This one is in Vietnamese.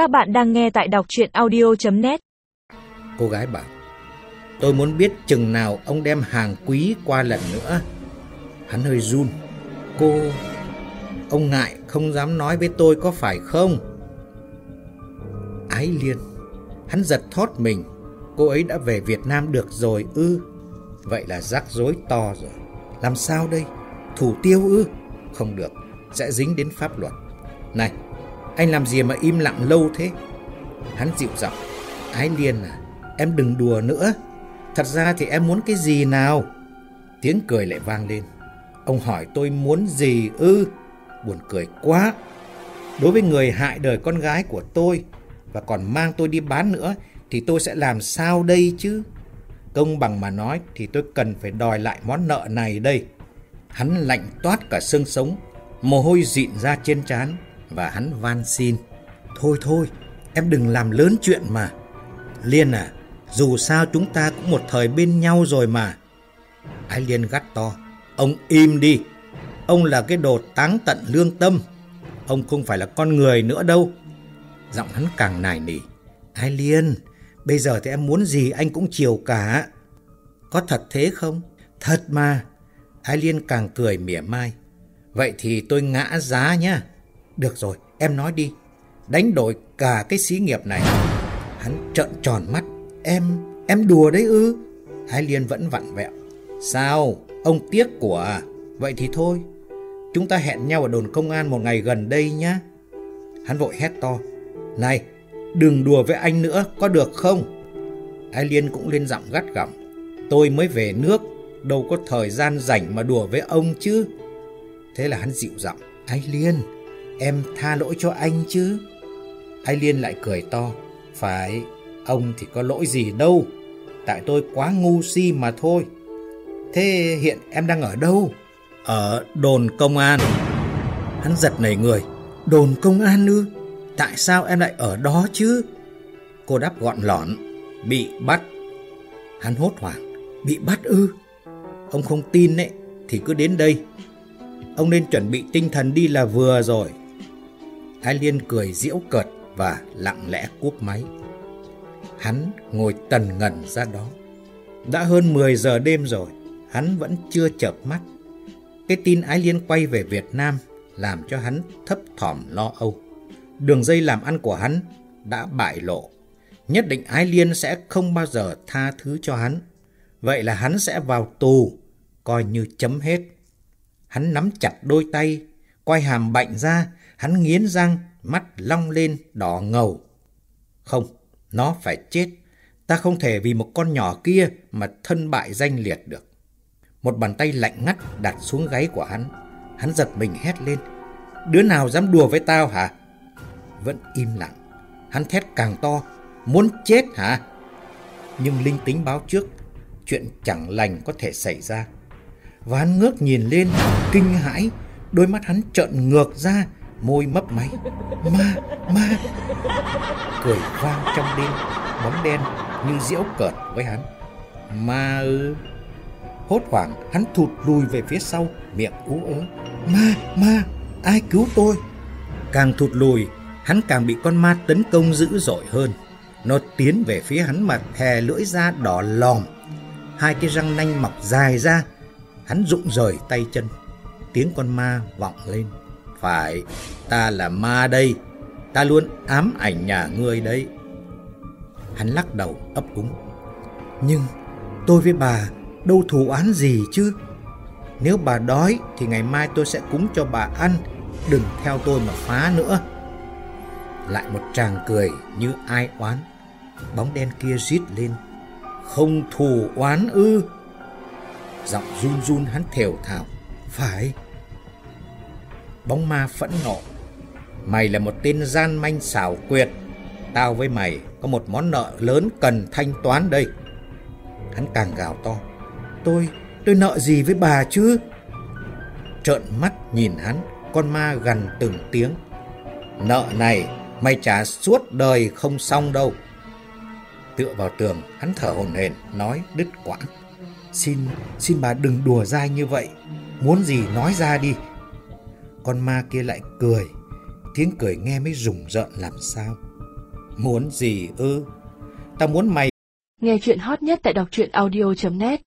Các bạn đang nghe tại đọc chuyện audio.net Cô gái bảo, Tôi muốn biết chừng nào ông đem hàng quý qua lần nữa. Hắn hơi run. Cô, Ông ngại không dám nói với tôi có phải không? Ái liên, Hắn giật thót mình. Cô ấy đã về Việt Nam được rồi ư? Vậy là rắc rối to rồi. Làm sao đây? Thủ tiêu ư? Không được, Sẽ dính đến pháp luật. Này anh làm gì mà im lặng lâu thế? Hắn dịu giọng. Ái liên à Em đừng đùa nữa. Thật ra thì em muốn cái gì nào? Tiếng cười lại vang lên. Ông hỏi tôi muốn gì ư? Buồn cười quá. Đối với người hại đời con gái của tôi Và còn mang tôi đi bán nữa Thì tôi sẽ làm sao đây chứ? Công bằng mà nói Thì tôi cần phải đòi lại món nợ này đây. Hắn lạnh toát cả xương sống, Mồ hôi dịn ra trên trán. Và hắn van xin, Thôi thôi, em đừng làm lớn chuyện mà. Liên à Dù sao chúng ta cũng một thời bên nhau rồi mà. Ái Liên gắt to, Ông im đi. Ông là cái đồ táng tận lương tâm. Ông không phải là con người nữa đâu. Giọng hắn càng nài nỉ, Ái Liên, Bây giờ thì em muốn gì anh cũng chiều cả. Có thật thế không? Thật mà. Ái Liên càng cười mỉa mai, Vậy thì tôi ngã giá nhá. Được rồi em nói đi. Đánh đổi cả cái xí nghiệp này. Hắn trợn tròn mắt. Em, em đùa đấy ư? Thái Liên vẫn vặn vẹo. Sao, ông tiếc của à? Vậy thì thôi. Chúng ta hẹn nhau ở đồn công an một ngày gần đây nhá. Hắn vội hét to. Này, đừng đùa với anh nữa, có được không? Thái Liên cũng lên giọng gắt gỏng. Tôi mới về nước Đâu có thời gian rảnh mà đùa với ông chứ. Thế là hắn dịu giọng. Thái Liên, em tha lỗi cho anh chứ? Ái Liên lại cười to. Phải, ông thì có lỗi gì đâu. Tại tôi quá ngu si mà thôi. Thế hiện em đang ở đâu? Ở đồn công an. Hắn giật nảy người. Đồn công an ư? Tại sao em lại ở đó chứ? Cô đáp gọn lỏn Bị bắt. Hắn hốt hoảng. Bị bắt ư? Ông không tin ấy Thì cứ đến đây. Ông nên chuẩn bị tinh thần đi là vừa rồi. Thái Liên cười diễu cợt Và lặng lẽ cúp máy. Hắn ngồi tần ngẩn ra đó. Đã hơn 10 giờ đêm rồi, Hắn vẫn chưa chợp mắt. Cái tin Ái Liên quay về Việt Nam Làm cho hắn thấp thỏm lo âu. Đường dây làm ăn của hắn Đã bại lộ. Nhất định Ái Liên sẽ không bao giờ tha thứ cho hắn. Vậy là hắn sẽ vào tù, Coi như chấm hết. Hắn nắm chặt đôi tay, Quay hàm bệnh ra Hắn nghiến răng, Mắt long lên, đỏ ngầu. Không, Nó phải chết. Ta không thể vì một con nhỏ kia Mà thân bại danh liệt được. Một bàn tay lạnh ngắt đặt xuống gáy của hắn. Hắn giật mình hét lên. Đứa nào dám đùa với tao hả? Vẫn im lặng. Hắn thét càng to. Muốn chết hả? Nhưng linh tính báo trước, Chuyện chẳng lành có thể xảy ra. Và hắn ngước nhìn lên, Kinh hãi. Đôi mắt hắn trợn ngược ra. Môi mấp máy. Ma, ma. Cười vang trong đêm Bóng đen như diễu cợt với hắn. Ma ư. Hốt hoảng hắn thụt lùi về phía sau Miệng ú ớ. Ma, ma, ai cứu tôi? Càng thụt lùi Hắn càng bị con ma tấn công dữ dội hơn. Nó tiến về phía hắn mà thè lưỡi ra đỏ lòm. Hai cái răng nanh mọc dài ra Hắn rụng rời tay chân. Tiếng con ma vọng lên. Phải, ta là ma đây. Ta luôn ám ảnh nhà ngươi đấy. Hắn lắc đầu ấp úng. Nhưng tôi với bà đâu thù oán gì chứ? Nếu bà đói thì ngày mai tôi sẽ cúng cho bà ăn. Đừng theo tôi mà phá nữa. Lại một tràng cười như ai oán. Bóng đen kia rít lên. Không thù oán ư? Giọng run run hắn thều thào. Phải. Bóng ma phẫn nộ. Mày là một tên gian manh xảo quyệt. Tao với mày có một món nợ lớn cần thanh toán đây. Hắn càng gào to. Tôi, tôi nợ gì với bà chứ? Trợn mắt nhìn hắn Con ma gần từng tiếng. Nợ này mày trả suốt đời không xong đâu. Tựa vào tường Hắn thở hổn hển Nói đứt quãng. Xin, xin bà đừng đùa dai như vậy. Muốn gì nói ra đi. Con ma kia lại cười, Tiếng cười nghe mới rùng rợn làm sao? Muốn gì ư? Tao muốn mày. Nghe chuyện hot nhất tại đọc truyện audio.net